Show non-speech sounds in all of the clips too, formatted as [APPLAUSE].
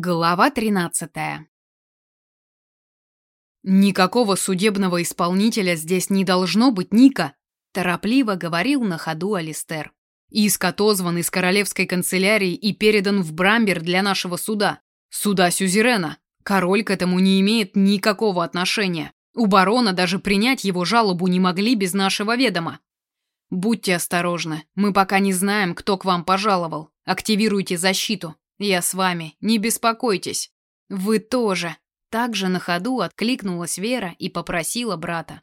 Глава 13. Никакого судебного исполнителя здесь не должно быть, Ника, торопливо говорил на ходу Алистер. Иск отозван из королевской канцелярии и передан в Брамбер для нашего суда. Суда сюзерена. Король к этому не имеет никакого отношения. У барона даже принять его жалобу не могли без нашего ведома. Будьте осторожны. Мы пока не знаем, кто к вам пожаловал. Активируйте защиту. Я с вами, не беспокойтесь. Вы тоже. Также на ходу откликнулась Вера и попросила брата.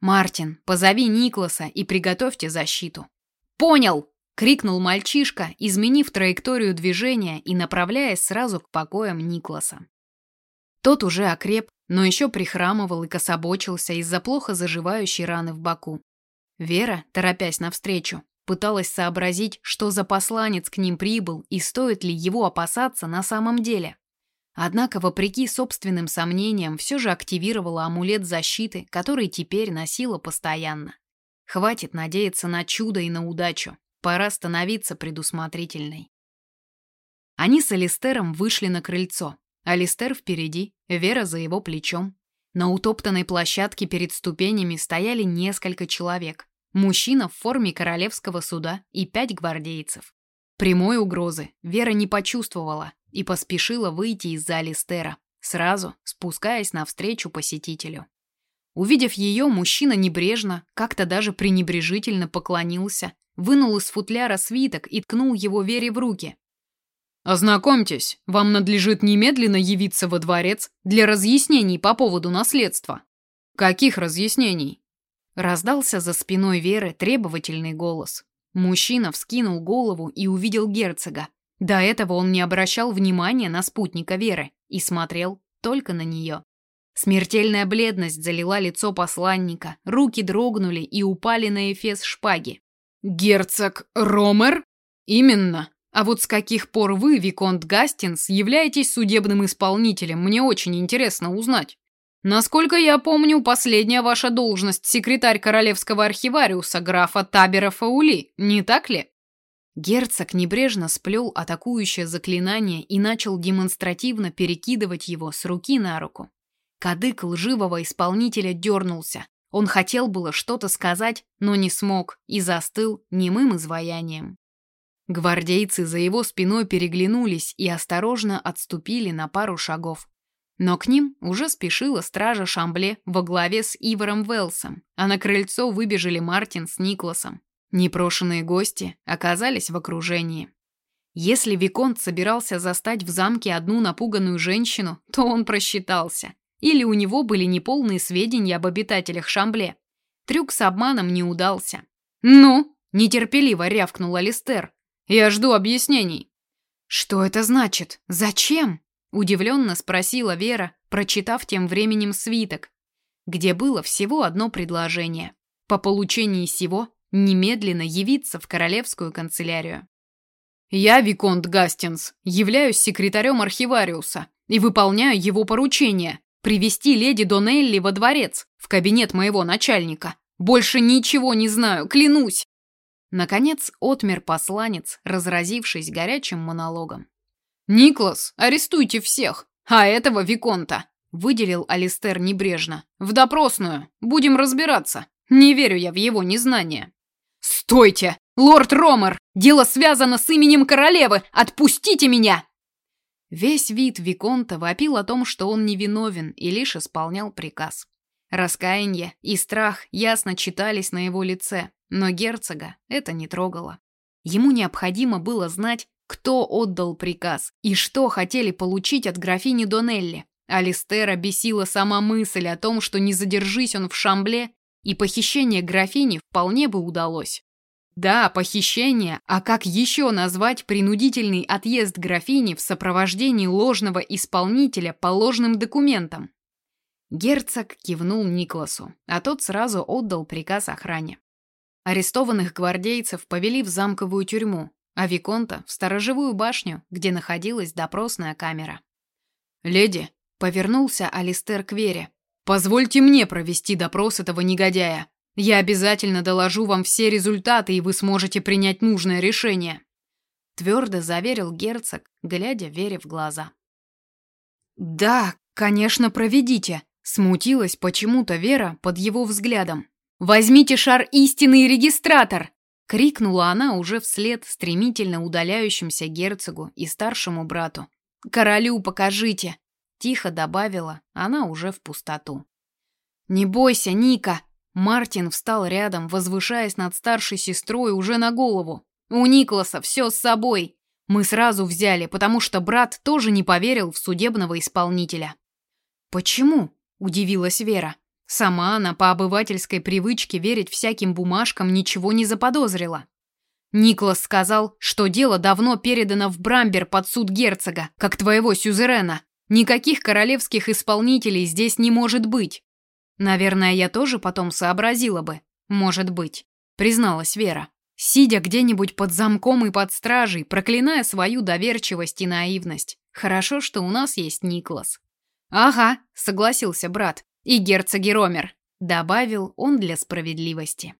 Мартин, позови Никласа и приготовьте защиту. Понял, крикнул мальчишка, изменив траекторию движения и направляясь сразу к покоям Никласа. Тот уже окреп, но еще прихрамывал и кособочился из-за плохо заживающей раны в боку. Вера, торопясь навстречу, Пыталась сообразить, что за посланец к ним прибыл и стоит ли его опасаться на самом деле. Однако, вопреки собственным сомнениям, все же активировала амулет защиты, который теперь носила постоянно. Хватит надеяться на чудо и на удачу. Пора становиться предусмотрительной. Они с Алистером вышли на крыльцо. Алистер впереди, Вера за его плечом. На утоптанной площадке перед ступенями стояли несколько человек. Мужчина в форме королевского суда и пять гвардейцев. Прямой угрозы Вера не почувствовала и поспешила выйти из-за Алистера, сразу спускаясь навстречу посетителю. Увидев ее, мужчина небрежно, как-то даже пренебрежительно поклонился, вынул из футляра свиток и ткнул его Вере в руки. «Ознакомьтесь, вам надлежит немедленно явиться во дворец для разъяснений по поводу наследства». «Каких разъяснений?» Раздался за спиной Веры требовательный голос. Мужчина вскинул голову и увидел герцога. До этого он не обращал внимания на спутника Веры и смотрел только на нее. Смертельная бледность залила лицо посланника, руки дрогнули и упали на эфес шпаги. «Герцог Ромер?» «Именно. А вот с каких пор вы, Виконт Гастинс, являетесь судебным исполнителем, мне очень интересно узнать». Насколько я помню, последняя ваша должность секретарь королевского архивариуса графа Табера Фаули, не так ли? Герцог небрежно сплел атакующее заклинание и начал демонстративно перекидывать его с руки на руку. Кадык лживого исполнителя дернулся. Он хотел было что-то сказать, но не смог и застыл немым изваянием. Гвардейцы за его спиной переглянулись и осторожно отступили на пару шагов. Но к ним уже спешила стража Шамбле во главе с Ивором Велсом, а на крыльцо выбежали Мартин с Никласом. Непрошенные гости оказались в окружении. Если Виконт собирался застать в замке одну напуганную женщину, то он просчитался. Или у него были неполные сведения об обитателях Шамбле. Трюк с обманом не удался. «Ну?» – нетерпеливо рявкнул Алистер. «Я жду объяснений». «Что это значит? Зачем?» Удивленно спросила Вера, прочитав тем временем свиток, где было всего одно предложение. По получении сего немедленно явиться в королевскую канцелярию. Я, Виконт Гастинс, являюсь секретарем архивариуса и выполняю его поручение привести леди Донелли во дворец, в кабинет моего начальника. Больше ничего не знаю, клянусь. Наконец отмер посланец, разразившись горячим монологом. «Никлас, арестуйте всех, а этого Виконта!» Выделил Алистер небрежно. «В допросную. Будем разбираться. Не верю я в его незнание». «Стойте! Лорд Ромер! Дело связано с именем королевы! Отпустите меня!» Весь вид Виконта вопил о том, что он невиновен и лишь исполнял приказ. Раскаяние и страх ясно читались на его лице, но герцога это не трогало. Ему необходимо было знать, кто отдал приказ и что хотели получить от графини Донелли. Алистера бесила сама мысль о том, что не задержись он в Шамбле, и похищение графини вполне бы удалось. Да, похищение, а как еще назвать принудительный отъезд графини в сопровождении ложного исполнителя по ложным документам? Герцог кивнул Никласу, а тот сразу отдал приказ охране. Арестованных гвардейцев повели в замковую тюрьму, а Виконта в сторожевую башню, где находилась допросная камера. «Леди», — повернулся Алистер к Вере, — «позвольте мне провести допрос этого негодяя. Я обязательно доложу вам все результаты, и вы сможете принять нужное решение», — твердо заверил герцог, глядя Вере в глаза. Да, конечно, проведите. Смутилась почему-то Вера под его взглядом. Возьмите шар истины и регистратор, крикнула она уже вслед стремительно удаляющимся герцогу и старшему брату. Королю покажите, тихо добавила она уже в пустоту. Не бойся, Ника, Мартин встал рядом, возвышаясь над старшей сестрой уже на голову. У Никласа все с собой. Мы сразу взяли, потому что брат тоже не поверил в судебного исполнителя. Почему? удивилась Вера. Сама она по обывательской привычке верить всяким бумажкам ничего не заподозрила. Никлас сказал, что дело давно передано в Брамбер под суд герцога, как твоего сюзерена. Никаких королевских исполнителей здесь не может быть. Наверное, я тоже потом сообразила бы. Может быть, призналась Вера. Сидя где-нибудь под замком и под стражей, проклиная свою доверчивость и наивность. Хорошо, что у нас есть Никлас. Ага, согласился брат. И герцог Ромер, добавил он для справедливости.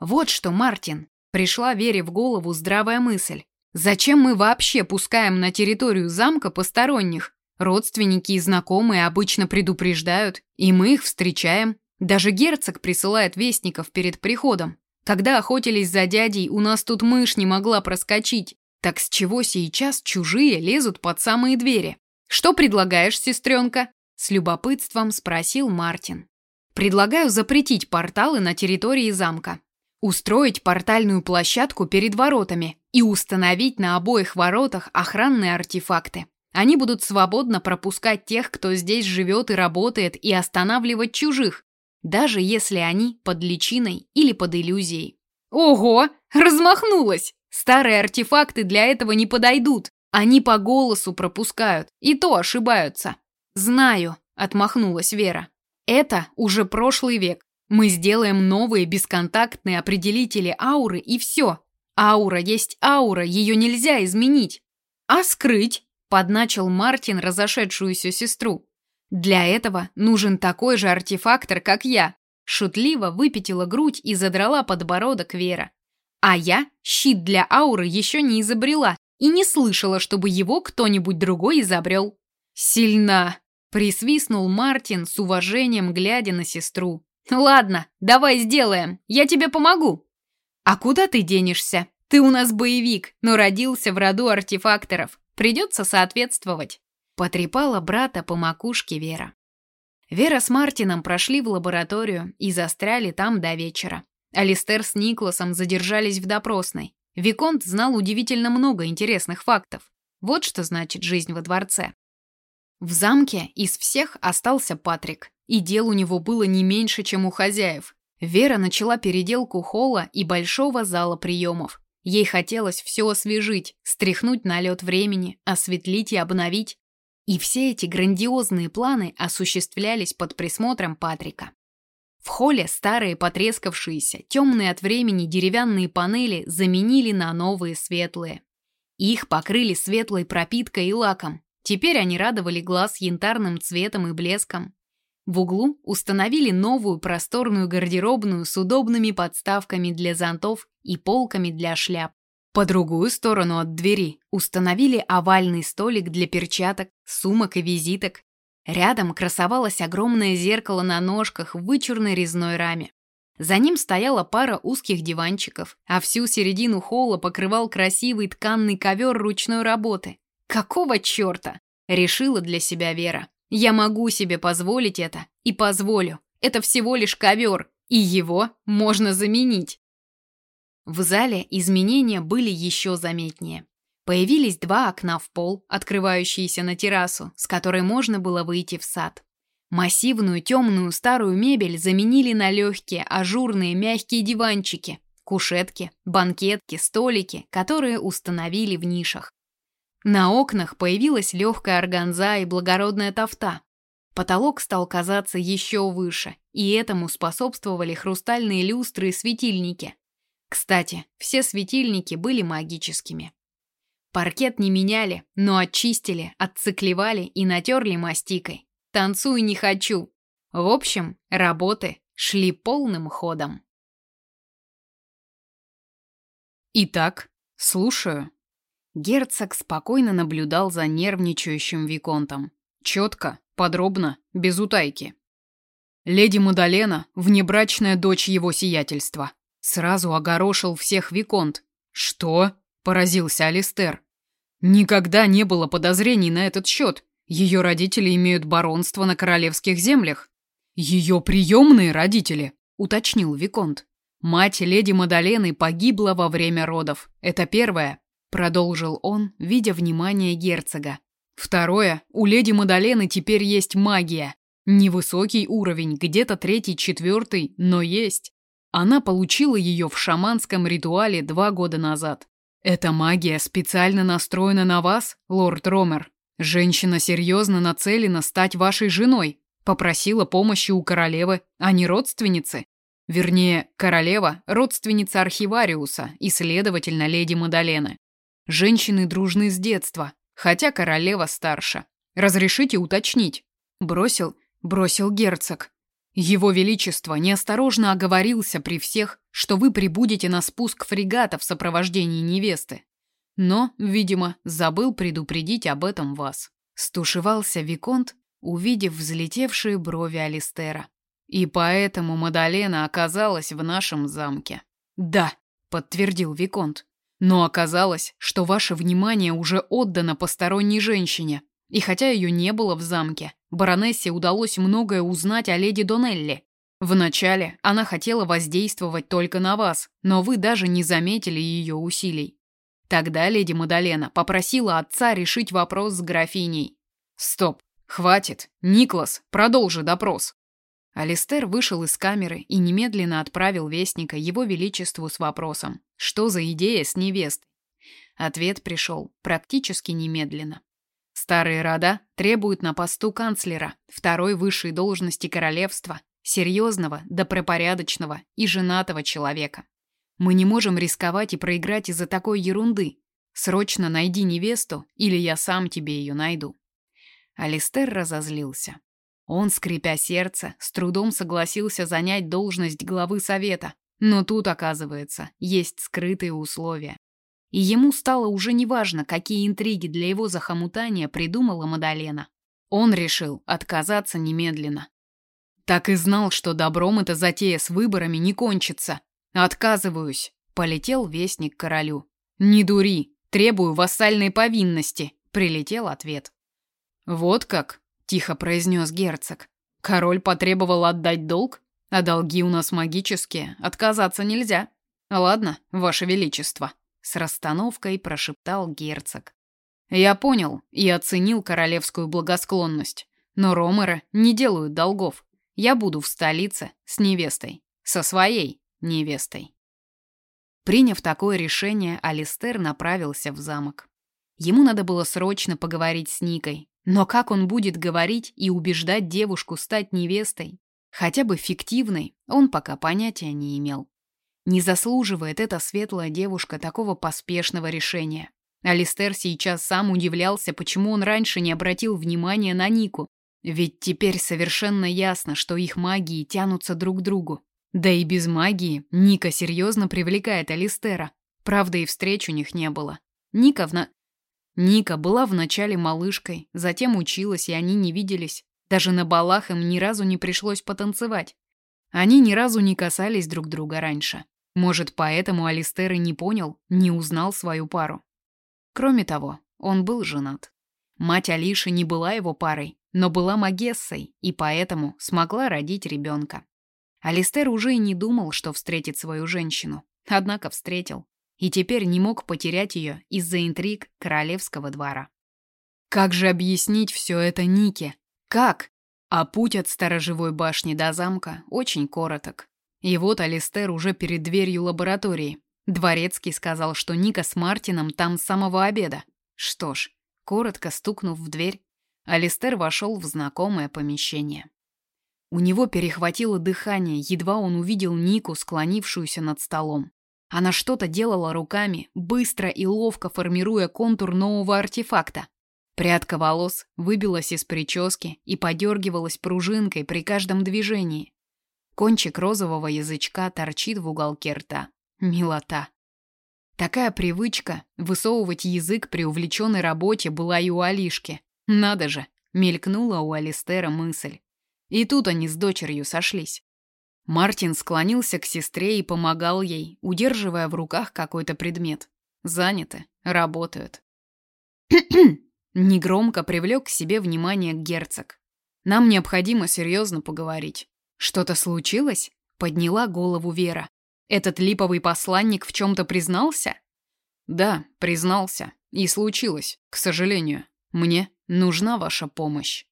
Вот что, Мартин, пришла Вере в голову здравая мысль. Зачем мы вообще пускаем на территорию замка посторонних? Родственники и знакомые обычно предупреждают, и мы их встречаем. Даже герцог присылает вестников перед приходом. Когда охотились за дядей, у нас тут мышь не могла проскочить. Так с чего сейчас чужие лезут под самые двери? Что предлагаешь, сестренка? С любопытством спросил Мартин. Предлагаю запретить порталы на территории замка. Устроить портальную площадку перед воротами и установить на обоих воротах охранные артефакты. Они будут свободно пропускать тех, кто здесь живет и работает, и останавливать чужих, даже если они под личиной или под иллюзией. Ого, размахнулась! Старые артефакты для этого не подойдут. Они по голосу пропускают, и то ошибаются. Знаю, отмахнулась Вера. Это уже прошлый век. Мы сделаем новые бесконтактные определители ауры и все. Аура есть аура, ее нельзя изменить. А скрыть? подначил Мартин разошедшуюся сестру. Для этого нужен такой же артефактор, как я. Шутливо выпятила грудь и задрала подбородок Вера. А я щит для ауры еще не изобрела и не слышала, чтобы его кто-нибудь другой изобрел. Сильна, присвистнул Мартин с уважением, глядя на сестру. Ладно, давай сделаем. Я тебе помогу. А куда ты денешься? Ты у нас боевик, но родился в роду артефакторов. Придется соответствовать. Потрепала брата по макушке Вера. Вера с Мартином прошли в лабораторию и застряли там до вечера. Алистер с Никласом задержались в допросной. Виконт знал удивительно много интересных фактов. Вот что значит жизнь во дворце. В замке из всех остался Патрик, и дел у него было не меньше, чем у хозяев. Вера начала переделку холла и большого зала приемов. Ей хотелось все освежить, стряхнуть налет времени, осветлить и обновить. И все эти грандиозные планы осуществлялись под присмотром Патрика. В холле старые потрескавшиеся, темные от времени деревянные панели заменили на новые светлые. Их покрыли светлой пропиткой и лаком. Теперь они радовали глаз янтарным цветом и блеском. В углу установили новую просторную гардеробную с удобными подставками для зонтов и полками для шляп. По другую сторону от двери установили овальный столик для перчаток, сумок и визиток. Рядом красовалось огромное зеркало на ножках в вычурной резной раме. За ним стояла пара узких диванчиков, а всю середину холла покрывал красивый тканный ковер ручной работы. Какого черта? Решила для себя Вера. Я могу себе позволить это и позволю. Это всего лишь ковер, и его можно заменить. В зале изменения были еще заметнее. Появились два окна в пол, открывающиеся на террасу, с которой можно было выйти в сад. Массивную темную старую мебель заменили на легкие, ажурные, мягкие диванчики, кушетки, банкетки, столики, которые установили в нишах. На окнах появилась легкая органза и благородная тофта. Потолок стал казаться еще выше, и этому способствовали хрустальные люстры и светильники. Кстати, все светильники были магическими. Паркет не меняли, но очистили, отциклевали и натерли мастикой. Танцуй не хочу. В общем, работы шли полным ходом. Итак, слушаю. Герцог спокойно наблюдал за нервничающим виконтом. Четко, подробно, без утайки. Леди Мадалена – внебрачная дочь его сиятельства. Сразу огорошил всех Виконт. «Что?» – поразился Алистер. «Никогда не было подозрений на этот счет. Ее родители имеют баронство на королевских землях». «Ее приемные родители», – уточнил Виконт. «Мать леди Мадалены погибла во время родов. Это первое», – продолжил он, видя внимание герцога. «Второе, у леди Мадалены теперь есть магия. Невысокий уровень, где-то третий, четвертый, но есть. Она получила ее в шаманском ритуале два года назад. Эта магия специально настроена на вас, лорд Ромер. Женщина серьезно нацелена стать вашей женой. Попросила помощи у королевы, а не родственницы. Вернее, королева – родственница архивариуса и, следовательно, леди Мадалены. Женщины дружны с детства, хотя королева старше. Разрешите уточнить? Бросил бросил герцог. Его величество неосторожно оговорился при всех, что вы прибудете на спуск фрегата в сопровождении невесты. Но, видимо, забыл предупредить об этом вас. Стушевался виконт, увидев взлетевшие брови Алистера. И поэтому Мадалена оказалась в нашем замке. Да, подтвердил виконт. Но оказалось, что ваше внимание уже отдано посторонней женщине, и хотя ее не было в замке, баронессе удалось многое узнать о леди Донелли. Вначале она хотела воздействовать только на вас, но вы даже не заметили ее усилий. Тогда леди Мадалена попросила отца решить вопрос с графиней. Стоп, хватит. Никлас, продолжи допрос. Алистер вышел из камеры и немедленно отправил вестника его величеству с вопросом: что за идея с невестой? Ответ пришел практически немедленно. Старые рода требуют на посту канцлера, второй высшей должности королевства, серьезного, добропорядочного и женатого человека. Мы не можем рисковать и проиграть из-за такой ерунды. Срочно найди невесту, или я сам тебе ее найду. Алистер разозлился. Он, скрипя сердце, с трудом согласился занять должность главы совета, но тут, оказывается, есть скрытые условия. И ему стало уже неважно, какие интриги для его захомутания придумала Мадалена. Он решил отказаться немедленно. Так и знал, что добром эта затея с выборами не кончится. Отказываюсь, полетел вестник королю. Не дури, требую вассальной повинности, прилетел ответ. Вот как, тихо произнес герцог. Король потребовал отдать долг, а долги у нас магические, отказаться нельзя. Ладно, ваше величество с расстановкой прошептал герцог. Я понял и оценил королевскую благосклонность, но ромеры не делают долгов. Я буду в столице с невестой, со своей невестой. Приняв такое решение, Алистер направился в замок. Ему надо было срочно поговорить с Никой, но как он будет говорить и убеждать девушку стать невестой, хотя бы фиктивной, он пока понятия не имел. Не заслуживает эта светлая девушка такого поспешного решения. Алистер сейчас сам удивлялся, почему он раньше не обратил внимания на Нику. Ведь теперь совершенно ясно, что их магии тянутся друг к другу. Да и без магии Ника серьезно привлекает Алистера. Правда, и встреч у них не было. Ника, вна... Ника была вначале малышкой, затем училась, и они не виделись. Даже на балах им ни разу не пришлось потанцевать. Они ни разу не касались друг друга раньше. Может, поэтому Алистер и не понял, не узнал свою пару. Кроме того, он был женат. Мать Алиши не была его парой, но была магессой и поэтому смогла родить ребенка. Алистер уже и не думал, что встретит свою женщину, однако встретил и теперь не мог потерять ее из-за интриг королевского двора. Как же объяснить все это Нике? Как? А путь от сторожевой башни до замка очень короток. И вот Алистер уже перед дверью лаборатории. Дворецкий сказал, что Ника с Мартином там с самого обеда. Что ж, коротко стукнув в дверь, Алистер вошел в знакомое помещение. У него перехватило дыхание, едва он увидел Нику, склонившуюся над столом. Она что-то делала руками, быстро и ловко формируя контур нового артефакта. Прядка волос выбилась из прически и подергивалась пружинкой при каждом движении. Кончик розового язычка торчит в уголке рта. Милота. Такая привычка высовывать язык при увлеченной работе была и у Алишки. Надо же, Мелькнула у Алистера мысль. И тут они с дочерью сошлись. Мартин склонился к сестре и помогал ей, удерживая в руках какой-то предмет. Заняты, работают. [CLEARS THROAT] Негромко привлек к себе внимание герцог. Нам необходимо серьезно поговорить. Что-то случилось? Подняла голову Вера. Этот липовый посланник в чем-то признался? Да, признался. И случилось, к сожалению. Мне нужна ваша помощь.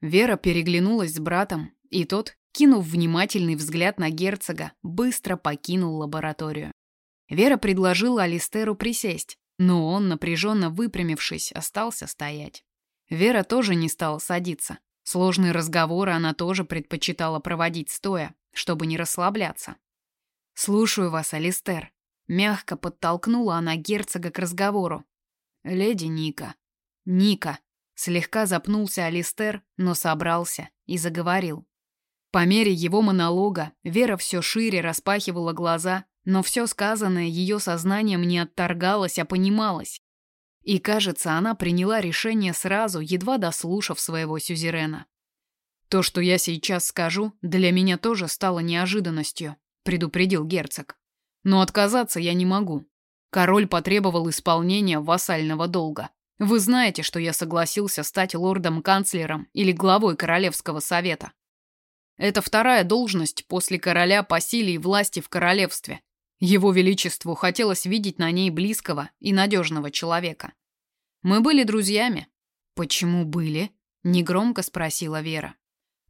Вера переглянулась с братом, и тот, кинув внимательный взгляд на герцога, быстро покинул лабораторию. Вера предложила Алистеру присесть, но он, напряженно выпрямившись, остался стоять. Вера тоже не стала садиться. Сложные разговоры она тоже предпочитала проводить стоя, чтобы не расслабляться. «Слушаю вас, Алистер», — мягко подтолкнула она герцога к разговору. «Леди Ника». «Ника», — слегка запнулся Алистер, но собрался и заговорил. По мере его монолога Вера все шире распахивала глаза, но все сказанное ее сознанием не отторгалось, а понималось. И, кажется, она приняла решение сразу, едва дослушав своего сюзерена. То, что я сейчас скажу, для меня тоже стало неожиданностью, предупредил герцог. Но отказаться я не могу. Король потребовал исполнения вассального долга. Вы знаете, что я согласился стать лордом-канцлером или главой королевского совета. Это вторая должность после короля по силе и власти в королевстве, его Величеству хотелось видеть на ней близкого и надежного человека. Мы были друзьями. Почему были? Негромко спросила Вера.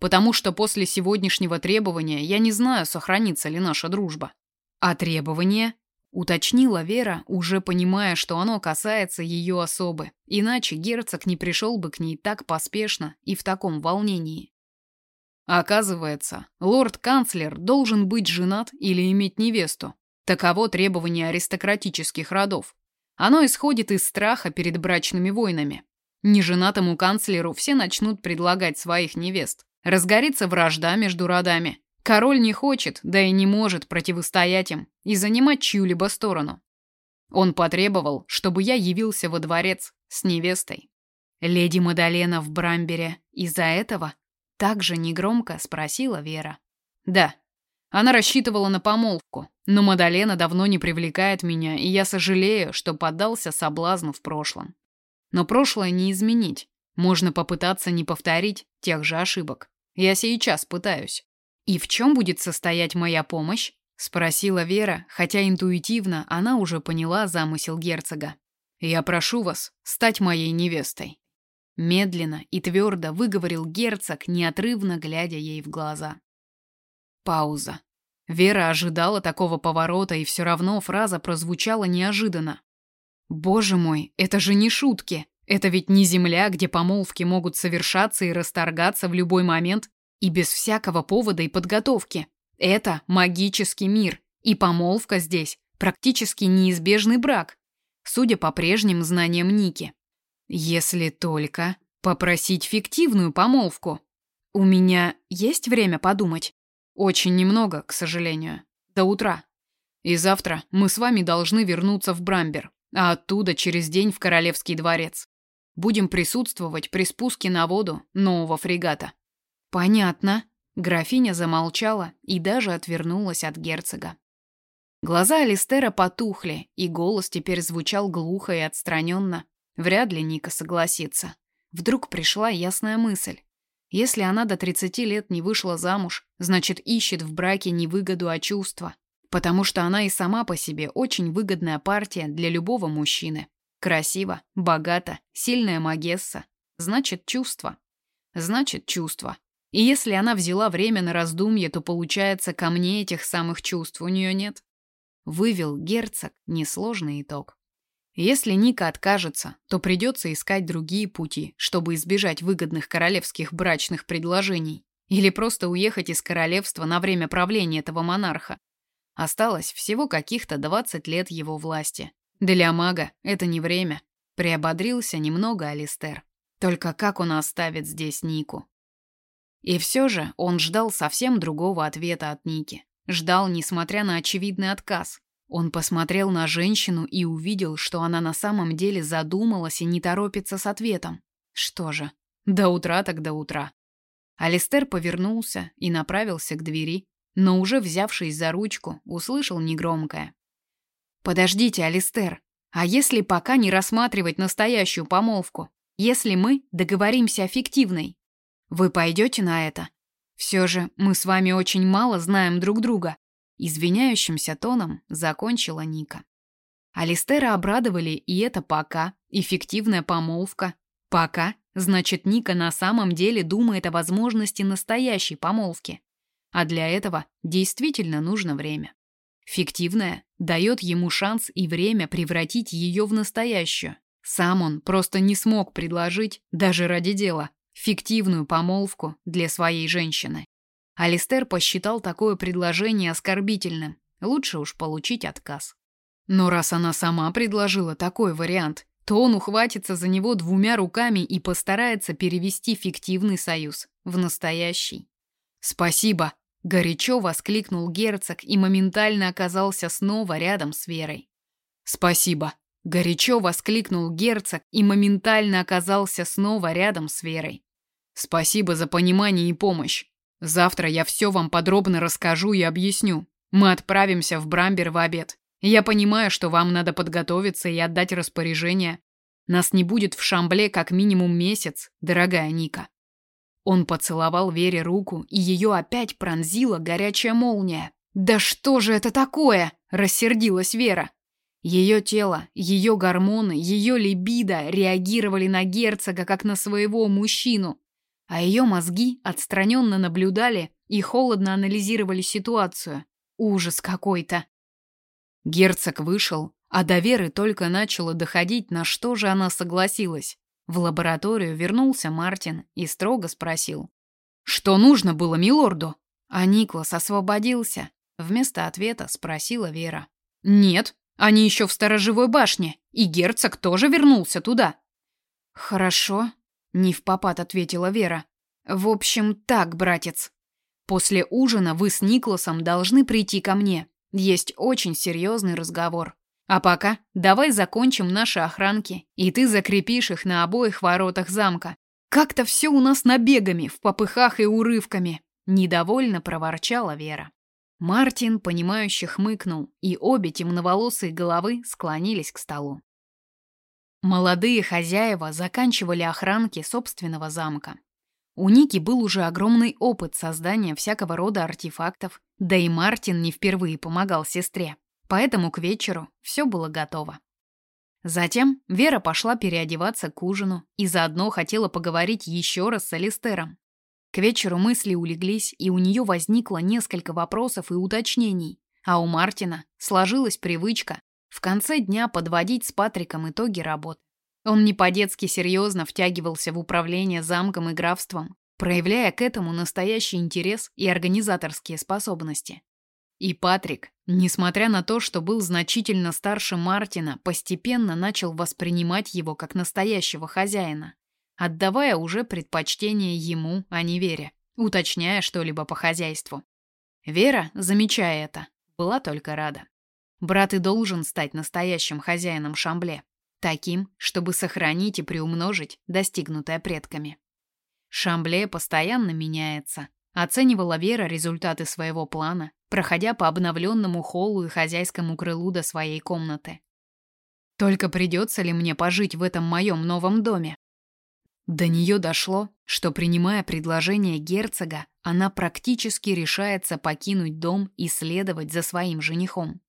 Потому что после сегодняшнего требования я не знаю, сохранится ли наша дружба. А требование? Уточнила Вера, уже понимая, что оно касается ее особы. Иначе герцог не пришел бы к ней так поспешно и в таком волнении. Оказывается, лорд-канцлер должен быть женат или иметь невесту, Таково требование аристократических родов. Оно исходит из страха перед брачными войнами. Неженатому канцлеру все начнут предлагать своих невест. Разгорится вражда между родами. Король не хочет, да и не может противостоять им и занимать чью-либо сторону. Он потребовал, чтобы я явился во дворец с невестой. Леди Мадалена в Брамбере из-за этого также негромко спросила Вера. Да, она рассчитывала на помолвку, но Мадалена давно не привлекает меня, и я сожалею, что поддался соблазну в прошлом. Но прошлое не изменить. Можно попытаться не повторить тех же ошибок. Я сейчас пытаюсь. И в чем будет состоять моя помощь? спросила Вера, хотя интуитивно она уже поняла замысел герцога. Я прошу вас стать моей невестой. Медленно и твердо выговорил герцог, неотрывно глядя ей в глаза. Пауза. Вера ожидала такого поворота, и все равно фраза прозвучала неожиданно. «Боже мой, это же не шутки! Это ведь не земля, где помолвки могут совершаться и расторгаться в любой момент и без всякого повода и подготовки. Это магический мир, и помолвка здесь практически неизбежный брак, судя по прежним знаниям Ники. Если только попросить фиктивную помолвку. У меня есть время подумать?» Очень немного, к сожалению. До утра. И завтра мы с вами должны вернуться в Брамбер, а оттуда через день в Королевский дворец. Будем присутствовать при спуске на воду нового фрегата. Понятно. Графиня замолчала и даже отвернулась от герцога. Глаза Алистера потухли, и голос теперь звучал глухо и отстраненно. Вряд ли Ника согласится. Вдруг пришла ясная мысль. Если она до 30 лет не вышла замуж, значит, ищет в браке не выгоду, а чувства. Потому что она и сама по себе очень выгодная партия для любого мужчины. Красиво, богато, сильная магесса. Значит, чувство. Значит, чувство. И если она взяла время на раздумье, то получается, ко мне этих самых чувств у нее нет. Вывел герцог несложный итог. Если Ника откажется, то придется искать другие пути, чтобы избежать выгодных королевских брачных предложений. Или просто уехать из королевства на время правления этого монарха. Осталось всего каких-то 20 лет его власти. Для мага это не время. Приободрился немного Алистер. Только как он оставит здесь Нику? И все же он ждал совсем другого ответа от Ники. Ждал, несмотря на очевидный отказ. Он посмотрел на женщину и увидел, что она на самом деле задумалась и не торопится с ответом. Что же, До утра так до утра. Алистер повернулся и направился к двери, но уже взявшись за ручку, услышал негромкое. «Подождите, Алистер, а если пока не рассматривать настоящую помолвку? Если мы договоримся о фиктивной? Вы пойдете на это? Все же мы с вами очень мало знаем друг друга», извиняющимся тоном закончила Ника. Алистера обрадовали и это пока, эффективная помолвка. Пока, значит, Ника на самом деле думает о возможности настоящей помолвки. А для этого действительно нужно время. Фиктивная дает ему шанс и время превратить ее в настоящую. Сам он просто не смог предложить, даже ради дела, фиктивную помолвку для своей женщины. Алистер посчитал такое предложение оскорбительным. Лучше уж получить отказ. Но раз она сама предложила такой вариант, то он ухватится за него двумя руками и постарается перевести фиктивный союз в настоящий. «Спасибо!» – горячо воскликнул герцог и моментально оказался снова рядом с Верой. «Спасибо!» – горячо воскликнул герцог и моментально оказался снова рядом с Верой. «Спасибо за понимание и помощь. Завтра я все вам подробно расскажу и объясню. Мы отправимся в Брамбер в обед. Я понимаю, что вам надо подготовиться и отдать распоряжение. Нас не будет в Шамбле как минимум месяц, дорогая Ника. Он поцеловал Вере руку, и ее опять пронзила горячая молния. Да что же это такое? рассердилась Вера. Ее тело, ее гормоны, ее либидо реагировали на герцога как на своего мужчину, а ее мозги отстраненно наблюдали и холодно анализировали ситуацию. Ужас какой-то. Герцог вышел, а до Веры только начало доходить, на что же она согласилась. В лабораторию вернулся Мартин и строго спросил. «Что нужно было милорду?» А Никлас освободился. Вместо ответа спросила Вера. «Нет, они еще в сторожевой башне, и герцог тоже вернулся туда». «Хорошо», — не в попад ответила Вера. «В общем, так, братец. После ужина вы с Никласом должны прийти ко мне. Есть очень серьезный разговор. А пока давай закончим наши охранки, и ты закрепишь их на обоих воротах замка. Как-то все у нас набегами, в попыхах и урывками, недовольно проворчала Вера. Мартин, понимающе хмыкнул, и обе темноволосые головы склонились к столу. Молодые хозяева заканчивали охранки собственного замка. У Ники был уже огромный опыт создания всякого рода артефактов, да и Мартин не впервые помогал сестре. Поэтому к вечеру все было готово. Затем Вера пошла переодеваться к ужину и заодно хотела поговорить еще раз с Алистером. К вечеру мысли улеглись, и у нее возникло несколько вопросов и уточнений, а у Мартина сложилась привычка в конце дня подводить с Патриком итоги работы. Он не по-детски серьезно втягивался в управление замком и графством, проявляя к этому настоящий интерес и организаторские способности. И Патрик, несмотря на то, что был значительно старше Мартина, постепенно начал воспринимать его как настоящего хозяина, отдавая уже предпочтение ему, а не Вере, уточняя что-либо по хозяйству. Вера, замечая это, была только рада. Брат и должен стать настоящим хозяином Шамбле. Таким, чтобы сохранить и приумножить достигнутое предками. Шамбле постоянно меняется. Оценивала Вера результаты своего плана, проходя по обновленному холлу и хозяйскому крылу до своей комнаты. Только придется ли мне пожить в этом моем новом доме? До нее дошло, что, принимая предложение герцога, она практически решается покинуть дом и следовать за своим женихом.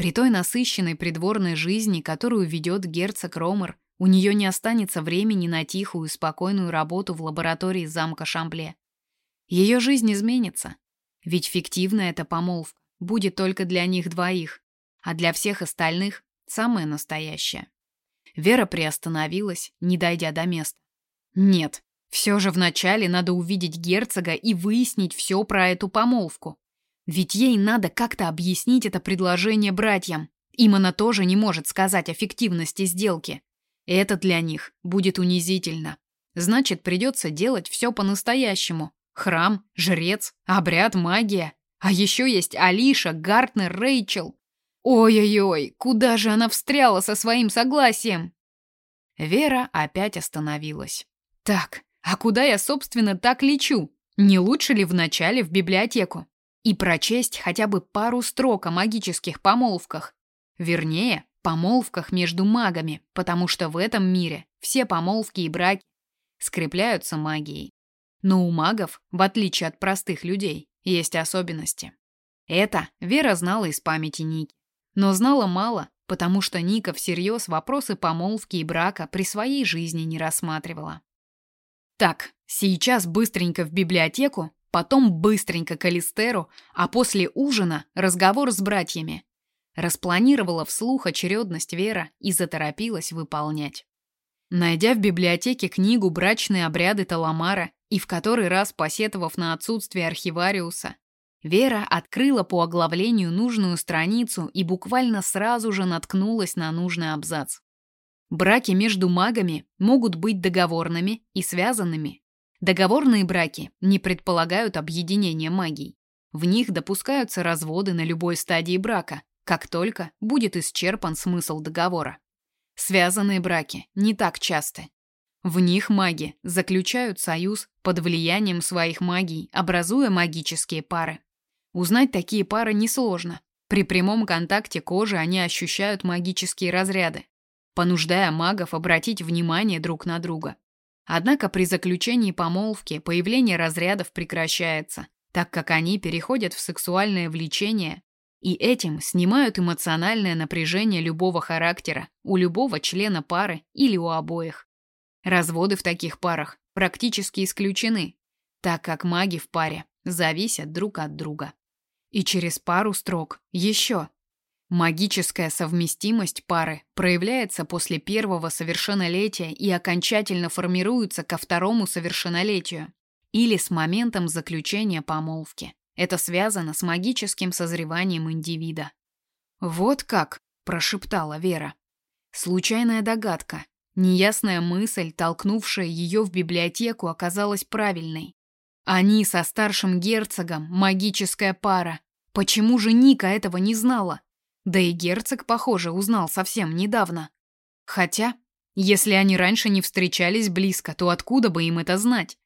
При той насыщенной придворной жизни, которую ведет герцог Ромер, у нее не останется времени на тихую, спокойную работу в лаборатории замка Шамбле. Ее жизнь изменится, ведь фиктивная эта помолвка будет только для них двоих, а для всех остальных самая настоящая. Вера приостановилась, не дойдя до места. Нет, все же вначале надо увидеть герцога и выяснить все про эту помолвку. Ведь ей надо как-то объяснить это предложение братьям. Им она тоже не может сказать о фиктивности сделки. Это для них будет унизительно. Значит, придется делать все по-настоящему. Храм, жрец, обряд, магия. А еще есть Алиша, Гартнер, Рэйчел. Ой-ой-ой, куда же она встряла со своим согласием? Вера опять остановилась. Так, А куда я, собственно, так лечу? Не лучше ли вначале в библиотеку? И прочесть хотя бы пару строк о магических помолвках. Вернее, помолвках между магами, потому что в этом мире все помолвки и браки скрепляются магией. Но у магов, в отличие от простых людей, есть особенности. Это Вера знала из памяти Ники. Но знала мало, потому что Ника всерьез вопросы помолвки и брака при своей жизни не рассматривала. Так, сейчас быстренько в библиотеку, потом быстренько к Алистеру, а после ужина разговор с братьями. Распланировала вслух очередность Вера и заторопилась выполнять. Найдя в библиотеке книгу «Брачные обряды Таламара» и в который раз посетовав на отсутствие архивариуса, Вера открыла по оглавлению нужную страницу и буквально сразу же наткнулась на нужный абзац. Браки между магами могут быть договорными и связанными. Договорные браки не предполагают объединения магий. В них допускаются разводы на любой стадии брака, как только будет исчерпан смысл договора. Связанные браки не так часты. В них маги заключают союз под влиянием своих магий, образуя магические пары. Узнать такие пары несложно. При прямом контакте кожи они ощущают магические разряды, понуждая магов обратить внимание друг на друга. Однако при заключении помолвки появление разрядов прекращается, так как они переходят в сексуальное влечение и этим снимают эмоциональное напряжение любого характера у любого члена пары или у обоих. Разводы в таких парах практически исключены, так как маги в паре зависят друг от друга. И через пару строк еще. Магическая совместимость пары проявляется после первого совершеннолетия и окончательно формируется ко второму совершеннолетию или с моментом заключения помолвки. Это связано с магическим созреванием индивида. «Вот как!» – прошептала Вера. Случайная догадка, неясная мысль, толкнувшая ее в библиотеку, оказалась правильной. Они со старшим герцогом магическая пара. Почему же Ника этого не знала? Да и герцог, похоже, узнал совсем недавно. Хотя, если они раньше не встречались близко, то откуда бы им это знать?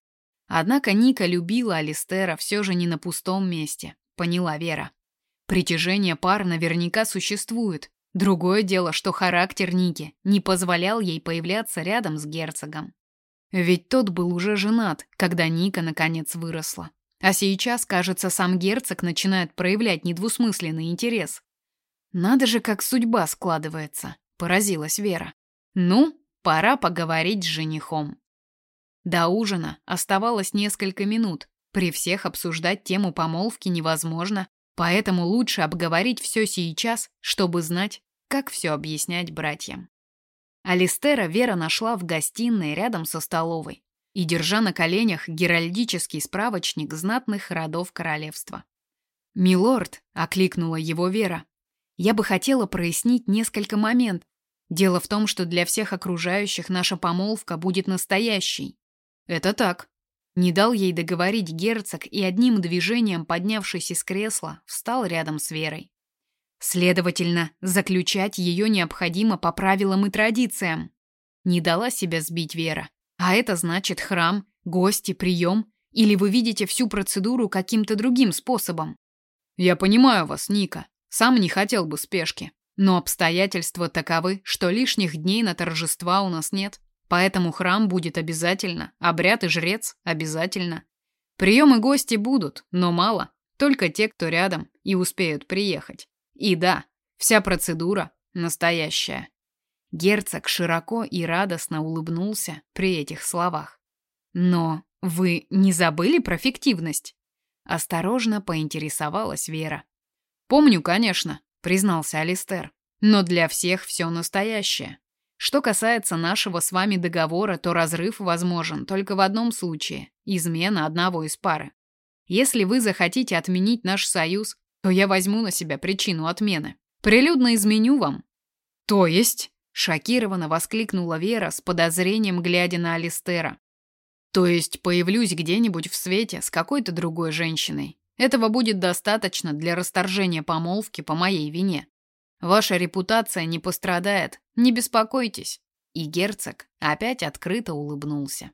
Однако Ника любила Алистера все же не на пустом месте, поняла Вера. Притяжение пар наверняка существует. Другое дело, что характер Ники не позволял ей появляться рядом с герцогом. Ведь тот был уже женат, когда Ника наконец выросла. А сейчас, кажется, сам герцог начинает проявлять недвусмысленный интерес. Надо же, как судьба складывается, поразилась Вера. Ну, пора поговорить с женихом. До ужина оставалось несколько минут. При всех обсуждать тему помолвки невозможно, поэтому лучше обговорить все сейчас, чтобы знать, как все объяснять братьям. Алистера Вера нашла в гостиной рядом со столовой и держа на коленях геральдический справочник знатных родов королевства. «Милорд», — окликнула его Вера, — «я бы хотела прояснить несколько моментов. Дело в том, что для всех окружающих наша помолвка будет настоящей». «Это так», не дал ей договорить герцог и одним движением, поднявшись из кресла, встал рядом с Верой. Следовательно, заключать ее необходимо по правилам и традициям. Не дала себя сбить Вера. А это значит храм, гости, прием, или вы видите всю процедуру каким-то другим способом. Я понимаю вас, Ника. Сам не хотел бы спешки. Но обстоятельства таковы, что лишних дней на торжества у нас нет. Поэтому храм будет обязательно, обряд и жрец обязательно. Приемы гости будут, но мало. Только те, кто рядом и успеют приехать. И да, вся процедура настоящая. Герцог широко и радостно улыбнулся при этих словах. Но вы не забыли про фиктивность? Осторожно поинтересовалась Вера. Помню, конечно, признался Алистер. Но для всех все настоящее. Что касается нашего с вами договора, то разрыв возможен только в одном случае – измена одного из пары. Если вы захотите отменить наш союз, то я возьму на себя причину отмены. Прилюдно изменю вам. То есть, шокированно воскликнула Вера с подозрением, глядя на Алистера. То есть появлюсь где-нибудь в свете с какой-то другой женщиной. Этого будет достаточно для расторжения помолвки по моей вине. Ваша репутация не пострадает, не беспокойтесь. И герцог опять открыто улыбнулся.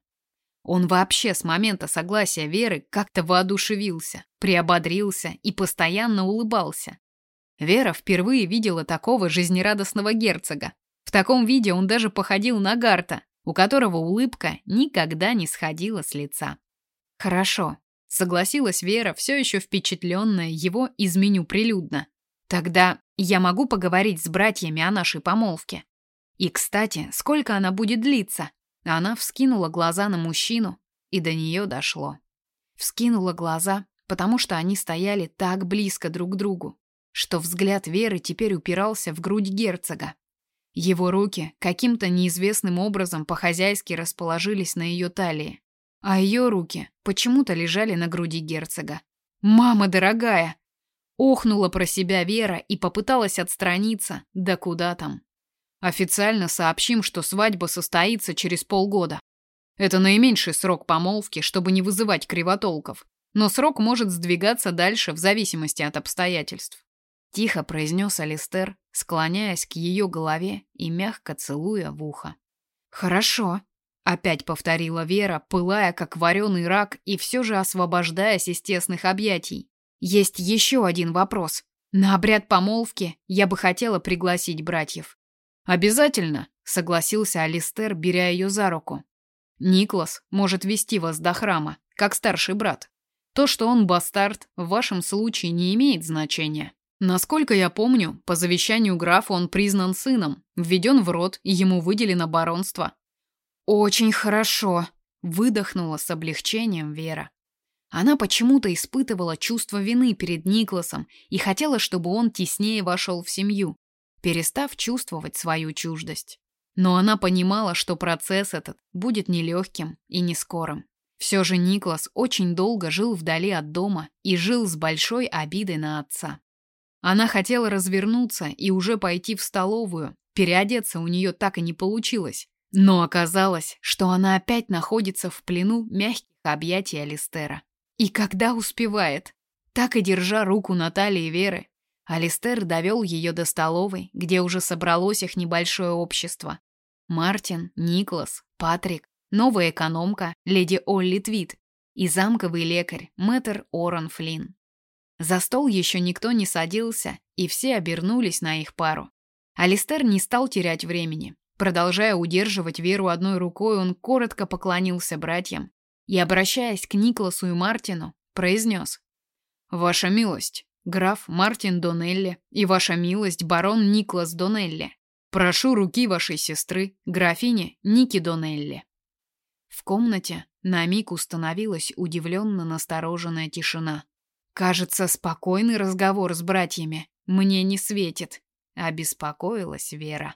Он вообще с момента согласия Веры как-то воодушевился, приободрился и постоянно улыбался. Вера впервые видела такого жизнерадостного герцога. В таком виде он даже походил на Гарта, у которого улыбка никогда не сходила с лица. «Хорошо», — согласилась Вера, все еще впечатленная его изменю прилюдно. «Тогда я могу поговорить с братьями о нашей помолвке. И, кстати, сколько она будет длиться?» Она вскинула глаза на мужчину, и до нее дошло. Вскинула глаза, потому что они стояли так близко друг к другу, что взгляд Веры теперь упирался в грудь герцога. Его руки каким-то неизвестным образом по-хозяйски расположились на ее талии, а ее руки почему-то лежали на груди герцога. «Мама дорогая!» Охнула про себя Вера и попыталась отстраниться, да куда там. Официально сообщим, что свадьба состоится через полгода. Это наименьший срок помолвки, чтобы не вызывать кривотолков. Но срок может сдвигаться дальше в зависимости от обстоятельств. Тихо произнес Алистер, склоняясь к ее голове и мягко целуя в ухо. «Хорошо», — опять повторила Вера, пылая, как вареный рак, и все же освобождаясь из тесных объятий. «Есть еще один вопрос. На обряд помолвки я бы хотела пригласить братьев. Обязательно, согласился Алистер, беря ее за руку. Никлас может вести вас до храма, как старший брат. То, что он бастард, в вашем случае не имеет значения. Насколько я помню, по завещанию графа он признан сыном, введен в род и ему выделено баронство. Очень хорошо, выдохнула с облегчением Вера. Она почему-то испытывала чувство вины перед Никласом и хотела, чтобы он теснее вошел в семью, перестав чувствовать свою чуждость. Но она понимала, что процесс этот будет нелегким и не скорым. Все же Никлас очень долго жил вдали от дома и жил с большой обидой на отца. Она хотела развернуться и уже пойти в столовую, переодеться у нее так и не получилось. Но оказалось, что она опять находится в плену мягких объятий Алистера. И когда успевает? Так и держа руку Натальи и Веры, Алистер довел ее до столовой, где уже собралось их небольшое общество. Мартин, Никлас, Патрик, новая экономка, леди Олли Твит и замковый лекарь, мэтр Оран Флинн. За стол еще никто не садился, и все обернулись на их пару. Алистер не стал терять времени. Продолжая удерживать Веру одной рукой, он коротко поклонился братьям и, обращаясь к Никласу и Мартину, произнес «Ваша милость, граф Мартин Донелли и ваша милость барон Никлас Донелли. Прошу руки вашей сестры, графини Ники Донелли. В комнате на миг установилась удивленно настороженная тишина. Кажется, спокойный разговор с братьями мне не светит, обеспокоилась Вера.